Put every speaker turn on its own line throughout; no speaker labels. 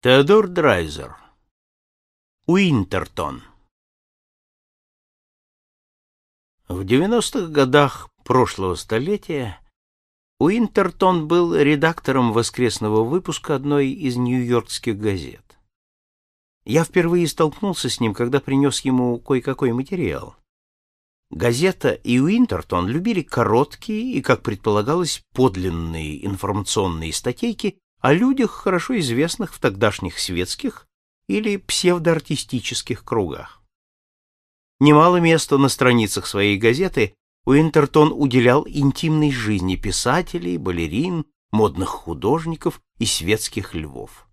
Теодор Драйзер. Уинтертон. В 90-х годах прошлого столетия Уинтертон был редактором воскресного выпуска одной из нью-йоркских газет. Я впервые столкнулся с ним, когда принес ему кое-какой материал. Газета и Уинтертон любили короткие и, как предполагалось, подлинные информационные статейки о людях, хорошо известных в тогдашних светских или псевдоартистических кругах. Немало места на страницах своей газеты Уинтертон уделял интимной жизни писателей, балерин, модных художников и светских львов.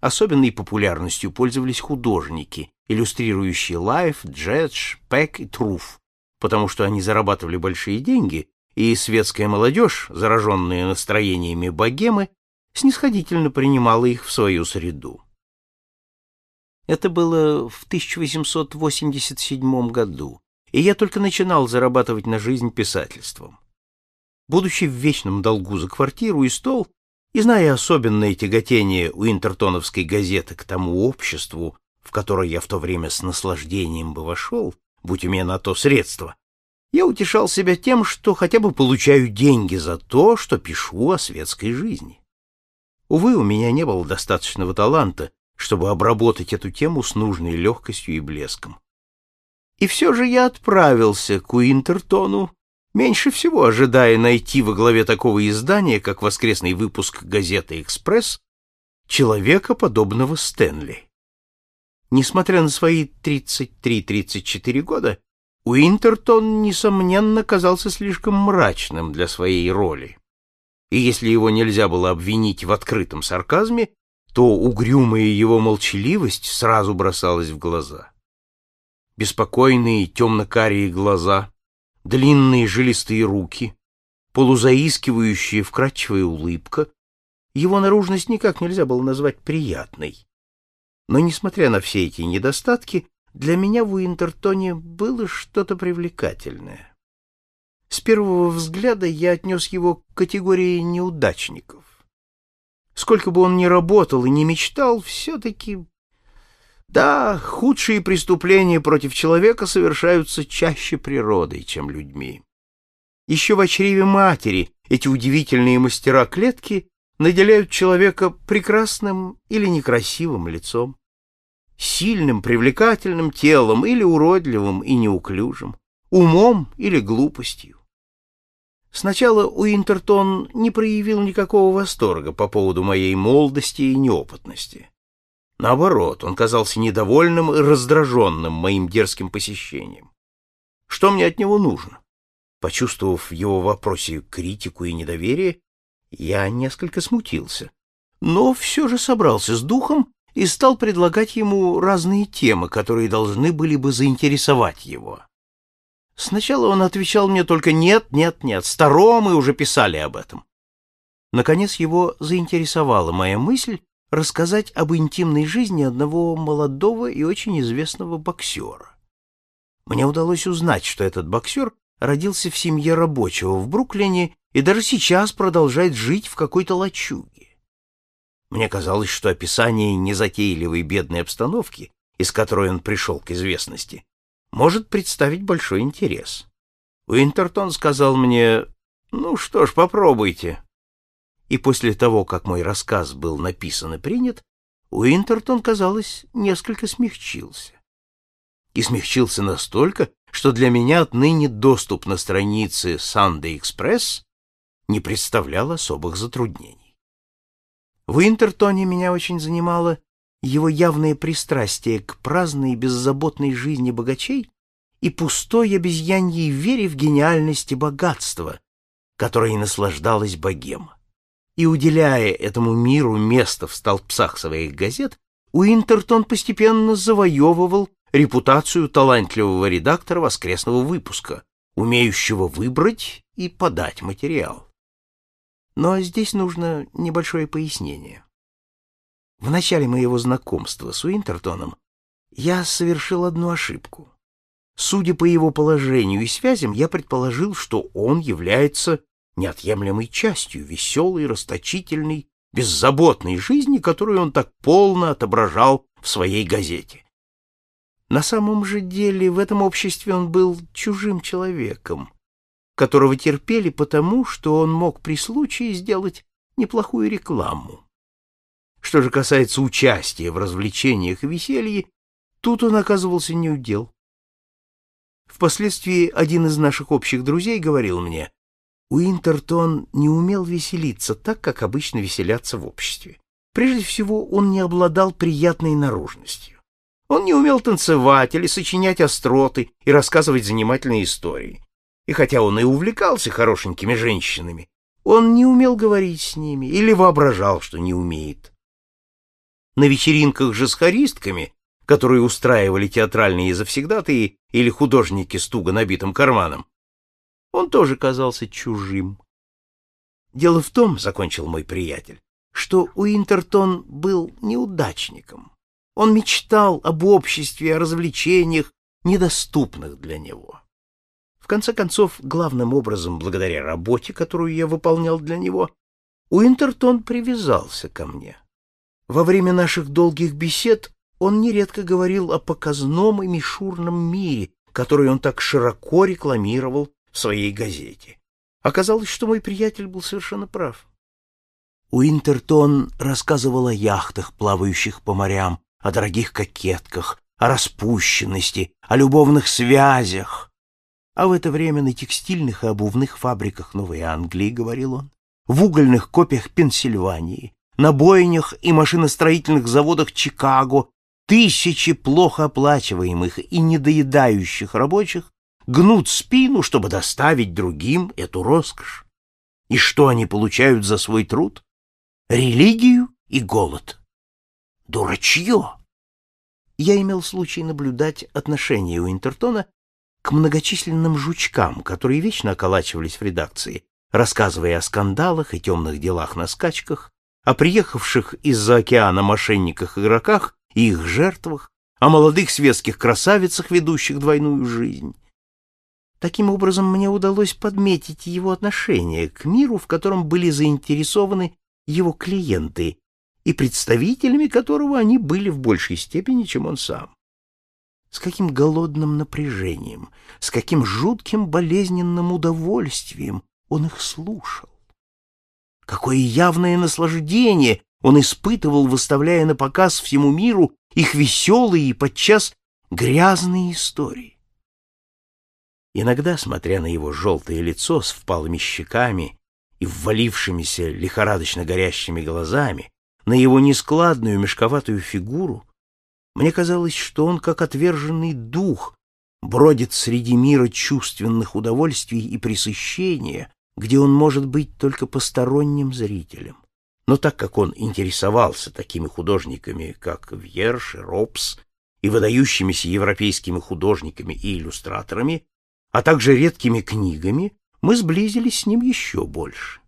Особенной популярностью пользовались художники, иллюстрирующие Лайф, Джедж, Пэк и Труф, потому что они зарабатывали большие деньги, и светская молодежь, зараженная настроениями богемы, снисходительно принимала их в свою среду. Это было в 1887 году, и я только начинал зарабатывать на жизнь писательством. Будучи в вечном долгу за квартиру и стол, и зная особенное тяготение у интертоновской газеты к тому обществу, в которое я в то время с наслаждением бы вошел, будь у меня на то средства, я утешал себя тем, что хотя бы получаю деньги за то, что пишу о светской жизни. Увы, у меня не было достаточного таланта, чтобы обработать эту тему с нужной легкостью и блеском. И все же я отправился к Уинтертону, меньше всего ожидая найти во главе такого издания, как воскресный выпуск газеты «Экспресс», человека, подобного Стэнли. Несмотря на свои 33-34 года, Уинтертон, несомненно, казался слишком мрачным для своей роли и если его нельзя было обвинить в открытом сарказме, то угрюмая его молчаливость сразу бросалась в глаза. Беспокойные темно-карие глаза, длинные жилистые руки, полузаискивающая вкрадчивая улыбка, его наружность никак нельзя было назвать приятной. Но, несмотря на все эти недостатки, для меня в Уинтертоне было что-то привлекательное. С первого взгляда я отнес его к категории неудачников. Сколько бы он ни работал и не мечтал, все-таки... Да, худшие преступления против человека совершаются чаще природой, чем людьми. Еще в чреве матери эти удивительные мастера клетки наделяют человека прекрасным или некрасивым лицом, сильным, привлекательным телом или уродливым и неуклюжим, умом или глупостью. Сначала Уинтертон не проявил никакого восторга по поводу моей молодости и неопытности. Наоборот, он казался недовольным и раздраженным моим дерзким посещением. Что мне от него нужно? Почувствовав в его вопросе критику и недоверие, я несколько смутился, но все же собрался с духом и стал предлагать ему разные темы, которые должны были бы заинтересовать его. Сначала он отвечал мне только «нет, нет, нет, старо мы уже писали об этом». Наконец его заинтересовала моя мысль рассказать об интимной жизни одного молодого и очень известного боксера. Мне удалось узнать, что этот боксер родился в семье рабочего в Бруклине и даже сейчас продолжает жить в какой-то лачуге. Мне казалось, что описание незатейливой бедной обстановки, из которой он пришел к известности, может представить большой интерес. Уинтертон сказал мне, ну что ж, попробуйте. И после того, как мой рассказ был написан и принят, Уинтертон, казалось, несколько смягчился. И смягчился настолько, что для меня отныне доступ на страницы Sunday Express не представлял особых затруднений. В Уинтертоне меня очень занимало его явное пристрастие к праздной и беззаботной жизни богачей и пустой обезьяньей вере в гениальность и богатство, которой наслаждалась богема. И уделяя этому миру место в столбцах своих газет, Уинтертон постепенно завоевывал репутацию талантливого редактора воскресного выпуска, умеющего выбрать и подать материал. Но здесь нужно небольшое пояснение. В начале моего знакомства с Уинтертоном я совершил одну ошибку. Судя по его положению и связям, я предположил, что он является неотъемлемой частью веселой, расточительной, беззаботной жизни, которую он так полно отображал в своей газете. На самом же деле в этом обществе он был чужим человеком, которого терпели потому, что он мог при случае сделать неплохую рекламу. Что же касается участия в развлечениях и веселье, тут он оказывался неудел. Впоследствии один из наших общих друзей говорил мне, Уинтертон не умел веселиться так, как обычно веселятся в обществе. Прежде всего, он не обладал приятной наружностью. Он не умел танцевать или сочинять остроты и рассказывать занимательные истории. И хотя он и увлекался хорошенькими женщинами, он не умел говорить с ними или воображал, что не умеет. На вечеринках же с хористками, которые устраивали театральные завсегдатые или художники с туго набитым карманом, он тоже казался чужим. Дело в том, — закончил мой приятель, — что Уинтертон был неудачником. Он мечтал об обществе, о развлечениях, недоступных для него. В конце концов, главным образом, благодаря работе, которую я выполнял для него, Уинтертон привязался ко мне. Во время наших долгих бесед он нередко говорил о показном и мишурном мире, который он так широко рекламировал в своей газете. Оказалось, что мой приятель был совершенно прав. Уинтертон рассказывал о яхтах, плавающих по морям, о дорогих кокетках, о распущенности, о любовных связях. А в это время на текстильных и обувных фабриках Новой Англии, говорил он, в угольных копиях Пенсильвании, на бойнях и машиностроительных заводах Чикаго тысячи плохо оплачиваемых и недоедающих рабочих гнут спину, чтобы доставить другим эту роскошь. И что они получают за свой труд? Религию и голод. Дурачье! Я имел случай наблюдать отношение Уинтертона к многочисленным жучкам, которые вечно околачивались в редакции, рассказывая о скандалах и темных делах на скачках, о приехавших из-за океана мошенниках-игроках и их жертвах, о молодых светских красавицах, ведущих двойную жизнь. Таким образом, мне удалось подметить его отношение к миру, в котором были заинтересованы его клиенты, и представителями которого они были в большей степени, чем он сам. С каким голодным напряжением, с каким жутким болезненным удовольствием он их слушал. Какое явное наслаждение он испытывал, выставляя на показ всему миру их веселые и подчас грязные истории. Иногда, смотря на его желтое лицо с впалыми щеками и ввалившимися лихорадочно горящими глазами, на его нескладную мешковатую фигуру, мне казалось, что он, как отверженный дух, бродит среди мира чувственных удовольствий и пресыщения, где он может быть только посторонним зрителем. Но так как он интересовался такими художниками, как Вьерш и Робс, и выдающимися европейскими художниками и иллюстраторами, а также редкими книгами, мы сблизились с ним еще больше.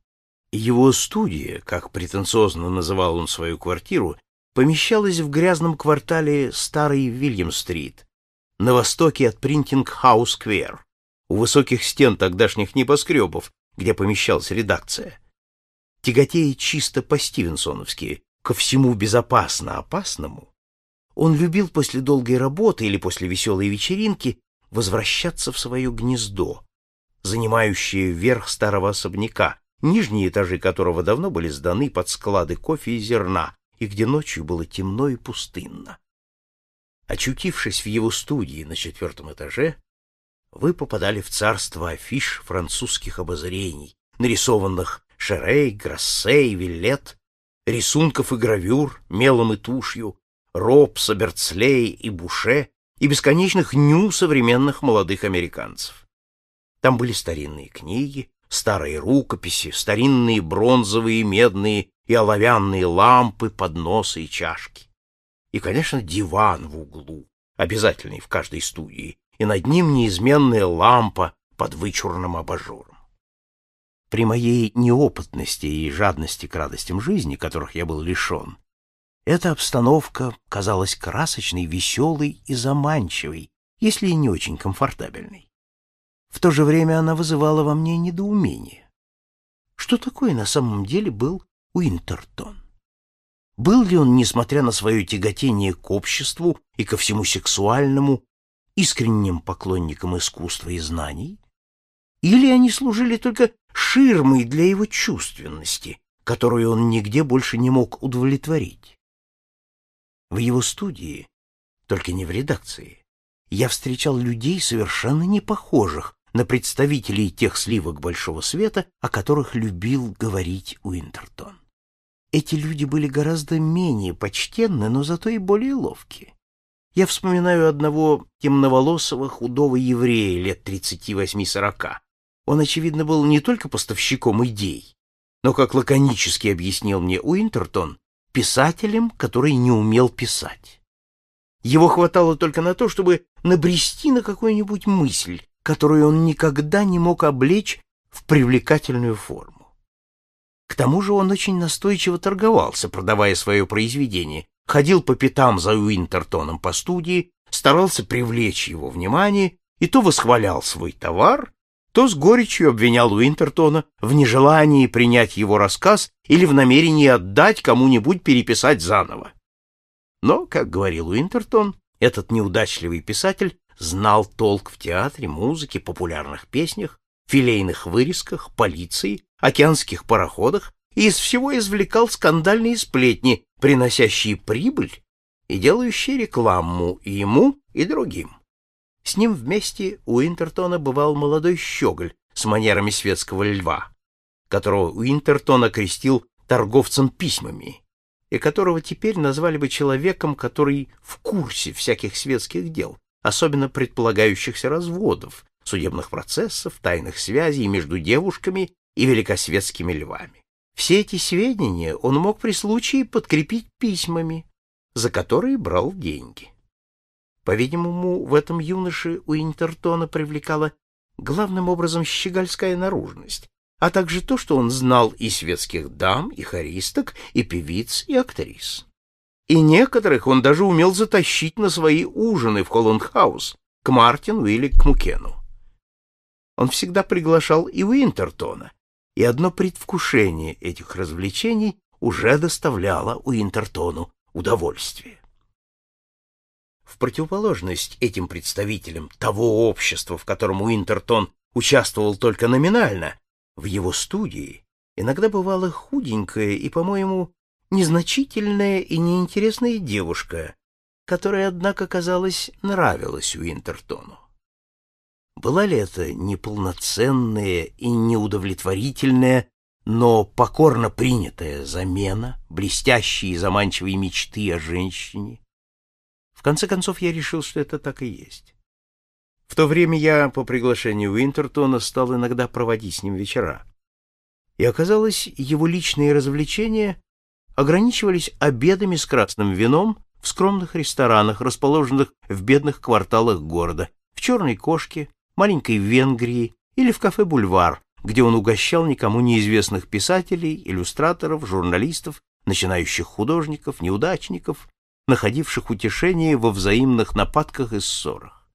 Его студия, как претенциозно называл он свою квартиру, помещалась в грязном квартале Старой Вильям-стрит, на востоке от Принтинг-хаус-сквер, у высоких стен тогдашних небоскребов, где помещалась редакция. Тяготея чисто по-стивенсоновски, ко всему безопасно опасному, он любил после долгой работы или после веселой вечеринки возвращаться в свое гнездо, занимающее верх старого особняка, нижние этажи которого давно были сданы под склады кофе и зерна, и где ночью было темно и пустынно. Очутившись в его студии на четвертом этаже, вы попадали в царство афиш французских обозрений, нарисованных Шерей, Грассе и Виллет, рисунков и гравюр мелом и тушью, Робса, Берцлей и Буше и бесконечных ню современных молодых американцев. Там были старинные книги, старые рукописи, старинные бронзовые, медные и оловянные лампы, подносы и чашки. И, конечно, диван в углу, обязательный в каждой студии, и над ним неизменная лампа под вычурным абажуром. При моей неопытности и жадности к радостям жизни, которых я был лишен, эта обстановка казалась красочной, веселой и заманчивой, если и не очень комфортабельной. В то же время она вызывала во мне недоумение. Что такое на самом деле был Уинтертон? Был ли он, несмотря на свое тяготение к обществу и ко всему сексуальному, искренним поклонником искусства и знаний? Или они служили только ширмой для его чувственности, которую он нигде больше не мог удовлетворить? В его студии, только не в редакции, я встречал людей, совершенно не похожих на представителей тех сливок большого света, о которых любил говорить Уинтертон. Эти люди были гораздо менее почтенны, но зато и более ловкие. Я вспоминаю одного темноволосого худого еврея лет 38-40. Он, очевидно, был не только поставщиком идей, но, как лаконически объяснил мне Уинтертон, писателем, который не умел писать. Его хватало только на то, чтобы набрести на какую-нибудь мысль, которую он никогда не мог облечь в привлекательную форму. К тому же он очень настойчиво торговался, продавая свое произведение, ходил по пятам за Уинтертоном по студии, старался привлечь его внимание и то восхвалял свой товар, то с горечью обвинял Уинтертона в нежелании принять его рассказ или в намерении отдать кому-нибудь переписать заново. Но, как говорил Уинтертон, этот неудачливый писатель знал толк в театре, музыке, популярных песнях, филейных вырезках, полиции, океанских пароходах и из всего извлекал скандальные сплетни, приносящие прибыль и делающие рекламу и ему, и другим. С ним вместе у Интертона бывал молодой щеголь с манерами светского льва, которого Уинтертон окрестил торговцем письмами, и которого теперь назвали бы человеком, который в курсе всяких светских дел, особенно предполагающихся разводов, судебных процессов, тайных связей между девушками и великосветскими львами. Все эти сведения он мог при случае подкрепить письмами, за которые брал деньги. По-видимому, в этом юноше у Интертона привлекала главным образом щегольская наружность, а также то, что он знал и светских дам, и хористок, и певиц, и актрис. И некоторых он даже умел затащить на свои ужины в Холланд-хаус, к Мартину или к Мукену. Он всегда приглашал и Уинтертона, и одно предвкушение этих развлечений уже доставляло Уинтертону удовольствие. В противоположность этим представителям того общества, в котором Уинтертон участвовал только номинально, в его студии иногда бывала худенькая и, по-моему, незначительная и неинтересная девушка, которая, однако, казалось, нравилась Уинтертону. Была ли это неполноценная и неудовлетворительная, но покорно принятая замена, блестящие и заманчивые мечты о женщине? В конце концов, я решил, что это так и есть. В то время я, по приглашению Уинтертона, стал иногда проводить с ним вечера. И оказалось, его личные развлечения ограничивались обедами с красным вином в скромных ресторанах, расположенных в бедных кварталах города, в «Черной кошке», маленькой Венгрии или в кафе «Бульвар», где он угощал никому неизвестных писателей, иллюстраторов, журналистов, начинающих художников, неудачников, находивших утешение во взаимных нападках и ссорах.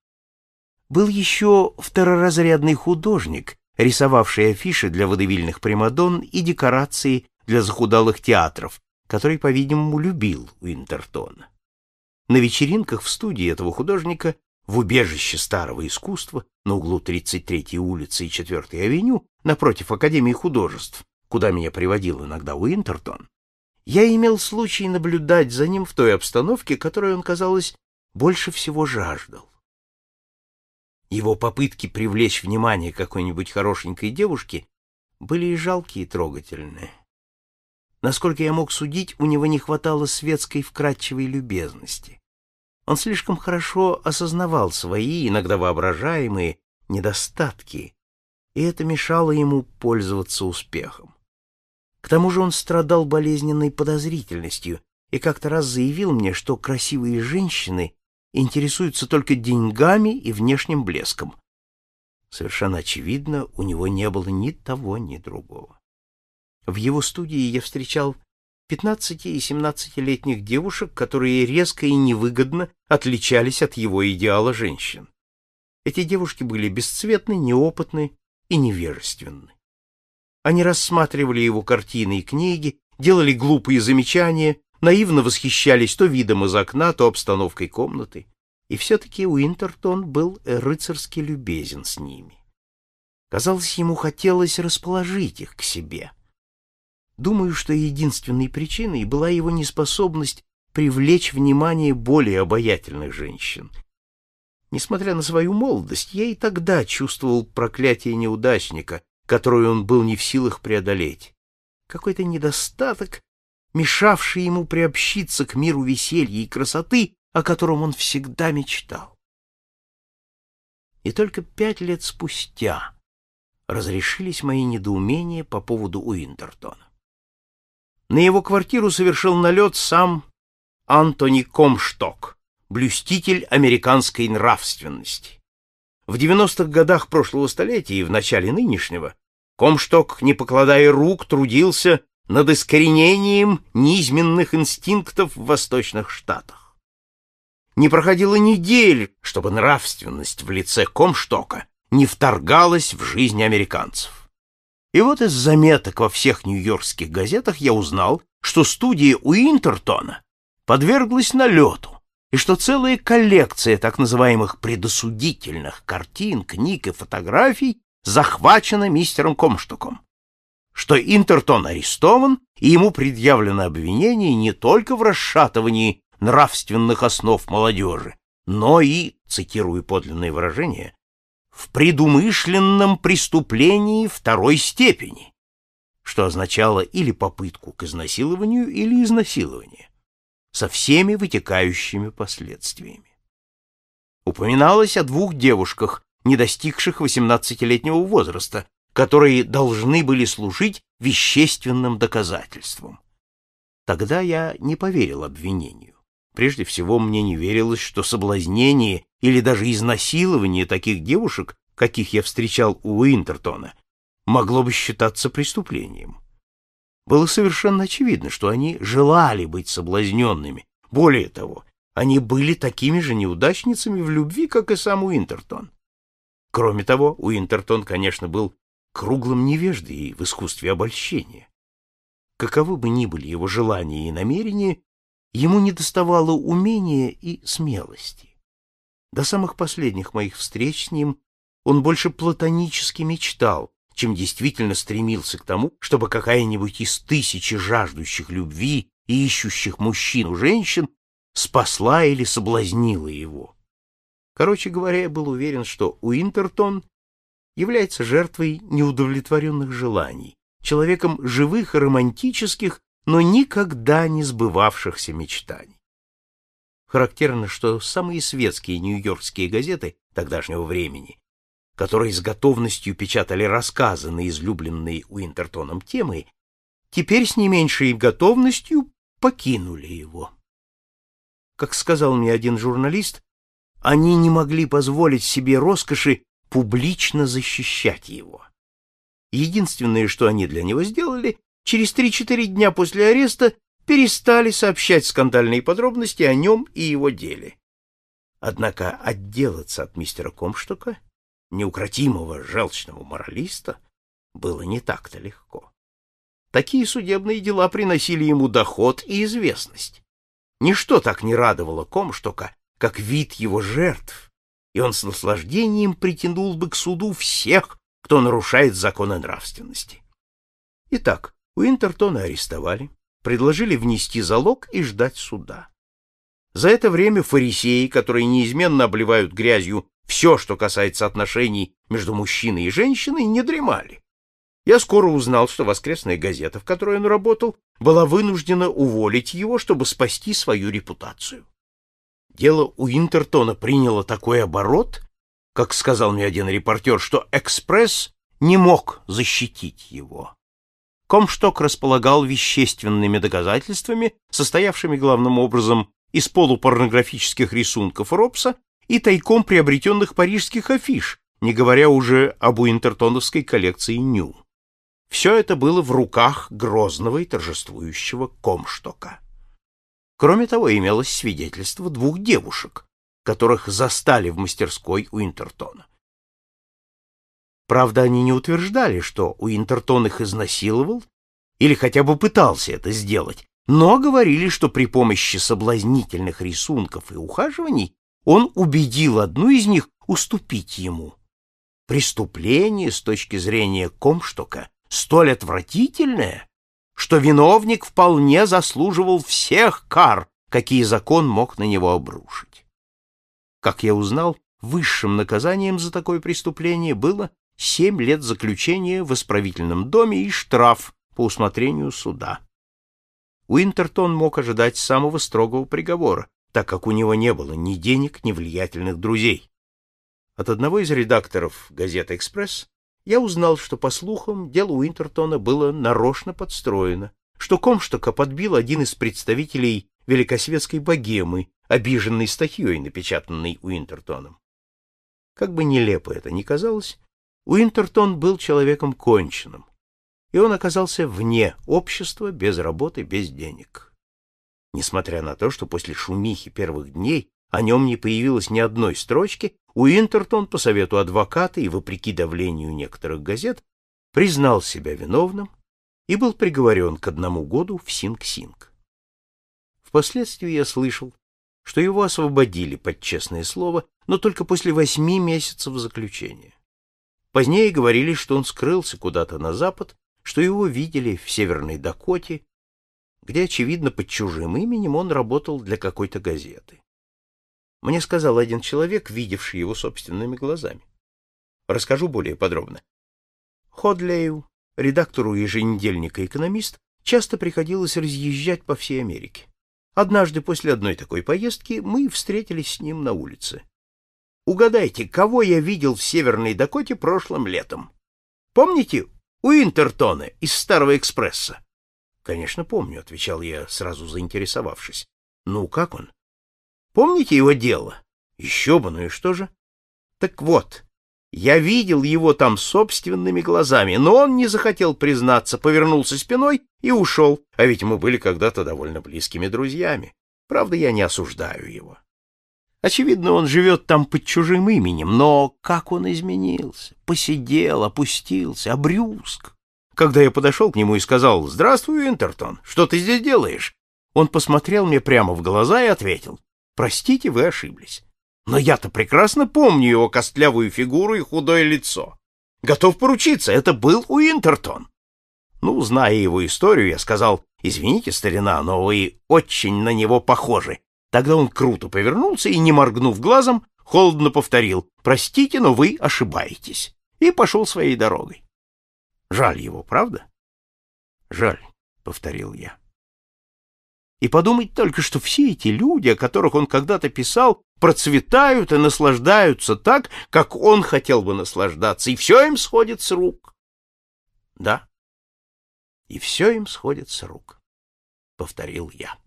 Был еще второразрядный художник, рисовавший афиши для водевильных примадон и декорации для захудалых театров, который, по-видимому, любил Уинтертона. На вечеринках в студии этого художника, в убежище старого искусства, на углу 33-й улицы и 4-й авеню, напротив Академии художеств, куда меня приводил иногда Уинтертон, я имел случай наблюдать за ним в той обстановке, которой он, казалось, больше всего жаждал. Его попытки привлечь внимание какой-нибудь хорошенькой девушки были и жалкие, и трогательные. Насколько я мог судить, у него не хватало светской вкрадчивой любезности. Он слишком хорошо осознавал свои, иногда воображаемые, недостатки, и это мешало ему пользоваться успехом. К тому же он страдал болезненной подозрительностью и как-то раз заявил мне, что красивые женщины интересуются только деньгами и внешним блеском. Совершенно очевидно, у него не было ни того, ни другого. В его студии я встречал 15 и 17-летних девушек, которые резко и невыгодно отличались от его идеала женщин. Эти девушки были бесцветны, неопытны и невежественны. Они рассматривали его картины и книги, делали глупые замечания, наивно восхищались то видом из окна, то обстановкой комнаты. И все-таки Уинтертон был рыцарски любезен с ними. Казалось, ему хотелось расположить их к себе. Думаю, что единственной причиной была его неспособность привлечь внимание более обаятельных женщин. Несмотря на свою молодость, я и тогда чувствовал проклятие неудачника, которое он был не в силах преодолеть. Какой-то недостаток, мешавший ему приобщиться к миру веселья и красоты, о котором он всегда мечтал. И только пять лет спустя разрешились мои недоумения по поводу Уинтертона. На его квартиру совершил налет сам Антони Комшток, блюститель американской нравственности. В 90-х годах прошлого столетия и в начале нынешнего Комшток, не покладая рук, трудился над искоренением низменных инстинктов в восточных штатах. Не проходило недели, чтобы нравственность в лице Комштока не вторгалась в жизнь американцев. И вот из заметок во всех нью-йоркских газетах я узнал, что студия Уинтертона подверглась налету, и что целая коллекция так называемых предосудительных картин, книг и фотографий захвачена мистером Комштуком, что Интертон арестован, и ему предъявлено обвинение не только в расшатывании нравственных основ молодежи, но и, цитирую подлинное выражение, в предумышленном преступлении второй степени, что означало или попытку к изнасилованию, или изнасилование со всеми вытекающими последствиями. Упоминалось о двух девушках, не достигших 18-летнего возраста, которые должны были служить вещественным доказательством. Тогда я не поверил обвинению. Прежде всего, мне не верилось, что соблазнение или даже изнасилование таких девушек, каких я встречал у Уинтертона, могло бы считаться преступлением. Было совершенно очевидно, что они желали быть соблазненными. Более того, они были такими же неудачницами в любви, как и сам Уинтертон. Кроме того, Уинтертон, конечно, был круглым невеждой в искусстве обольщения. Каковы бы ни были его желания и намерения, ему недоставало умения и смелости. До самых последних моих встреч с ним он больше платонически мечтал, чем действительно стремился к тому, чтобы какая-нибудь из тысячи жаждущих любви и ищущих мужчин у женщин спасла или соблазнила его. Короче говоря, я был уверен, что Уинтертон является жертвой неудовлетворенных желаний, человеком живых и романтических, но никогда не сбывавшихся мечтаний. Характерно, что самые светские нью-йоркские газеты тогдашнего времени которые с готовностью печатали рассказы на излюбленные Уинтертоном темы, теперь с не меньшей готовностью покинули его. Как сказал мне один журналист, они не могли позволить себе роскоши публично защищать его. Единственное, что они для него сделали, через 3-4 дня после ареста перестали сообщать скандальные подробности о нем и его деле. Однако отделаться от мистера Комштока неукротимого желчного моралиста было не так-то легко. Такие судебные дела приносили ему доход и известность. Ничто так не радовало Комштока, как вид его жертв, и он с наслаждением притянул бы к суду всех, кто нарушает законы нравственности. Итак, Уинтертона арестовали, предложили внести залог и ждать суда. За это время фарисеи, которые неизменно обливают грязью все, что касается отношений между мужчиной и женщиной, не дремали. Я скоро узнал, что воскресная газета, в которой он работал, была вынуждена уволить его, чтобы спасти свою репутацию. Дело у Интертона приняло такой оборот, как сказал мне один репортер, что «Экспресс» не мог защитить его. Комшток располагал вещественными доказательствами, состоявшими главным образом из полупорнографических рисунков Робса и тайком приобретенных парижских афиш, не говоря уже об уинтертоновской коллекции «Ню». Все это было в руках грозного и торжествующего Комштока. Кроме того, имелось свидетельство двух девушек, которых застали в мастерской Уинтертона. Правда, они не утверждали, что Уинтертон их изнасиловал или хотя бы пытался это сделать, но говорили, что при помощи соблазнительных рисунков и ухаживаний он убедил одну из них уступить ему. Преступление с точки зрения Комштока столь отвратительное, что виновник вполне заслуживал всех кар, какие закон мог на него обрушить. Как я узнал, высшим наказанием за такое преступление было семь лет заключения в исправительном доме и штраф по усмотрению суда. Уинтертон мог ожидать самого строгого приговора, так как у него не было ни денег, ни влиятельных друзей. От одного из редакторов газеты «Экспресс» я узнал, что, по слухам, дело Уинтертона было нарочно подстроено, что Комштока подбил один из представителей великосветской богемы, обиженный статьей, напечатанной Уинтертоном. Как бы нелепо это ни казалось, Уинтертон был человеком конченным, и он оказался вне общества, без работы, без денег. Несмотря на то, что после шумихи первых дней о нем не появилось ни одной строчки, Уинтертон по совету адвоката и вопреки давлению некоторых газет признал себя виновным и был приговорен к одному году в Синг-Синг. Впоследствии я слышал, что его освободили под честное слово, но только после восьми месяцев заключения. Позднее говорили, что он скрылся куда-то на запад, что его видели в Северной Дакоте, где, очевидно, под чужим именем он работал для какой-то газеты. Мне сказал один человек, видевший его собственными глазами. Расскажу более подробно. Ходлею, редактору еженедельника «Экономист», часто приходилось разъезжать по всей Америке. Однажды после одной такой поездки мы встретились с ним на улице. Угадайте, кого я видел в Северной Дакоте прошлым летом? Помните Уинтертона из Старого экспресса? Конечно, помню, отвечал я, сразу заинтересовавшись. Ну, как он? Помните его дело? Еще бы, ну и что же? Так вот, я видел его там собственными глазами, но он не захотел признаться, повернулся спиной и ушел, а ведь мы были когда-то довольно близкими друзьями. Правда, я не осуждаю его. Очевидно, он живет там под чужим именем, но как он изменился? Посидел, опустился, обрюзг. Когда я подошел к нему и сказал «Здравствуй, Интертон, что ты здесь делаешь?» Он посмотрел мне прямо в глаза и ответил «Простите, вы ошиблись. Но я-то прекрасно помню его костлявую фигуру и худое лицо. Готов поручиться, это был Уинтертон». Ну, зная его историю, я сказал «Извините, старина, но вы очень на него похожи. Тогда он круто повернулся и, не моргнув глазом, холодно повторил «Простите, но вы ошибаетесь» и пошел своей дорогой. Жаль его, правда? Жаль, — повторил я. И подумать только, что все эти люди, о которых он когда-то писал, процветают и наслаждаются так, как он хотел бы наслаждаться, и все им сходит с рук. Да, и все им сходит с рук, — повторил я.